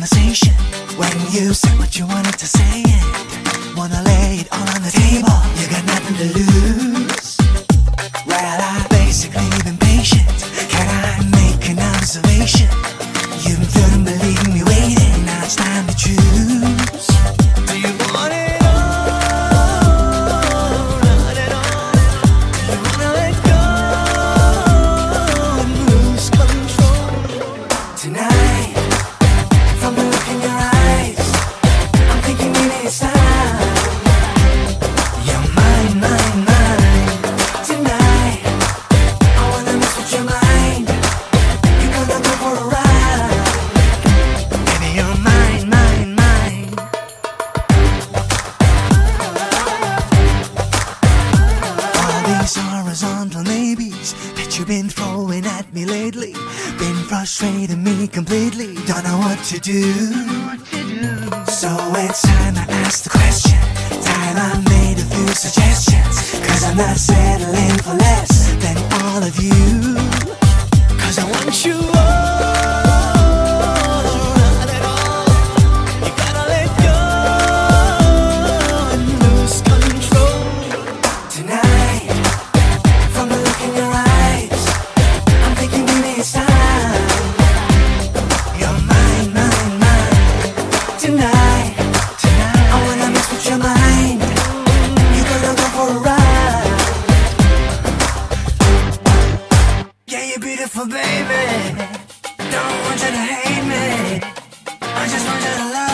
conversation when you said what you wanted to say and wanna lay it all on the table. You got nothing to lose. Well, I've basically been patient. Can I make an observation? At me lately been frustrating me completely. Don't know what to do. So it's time I ask the question. Time I made a few suggestions. Cause I'm not settling for less You're beautiful, baby. Don't want you to hate me. I just want you to love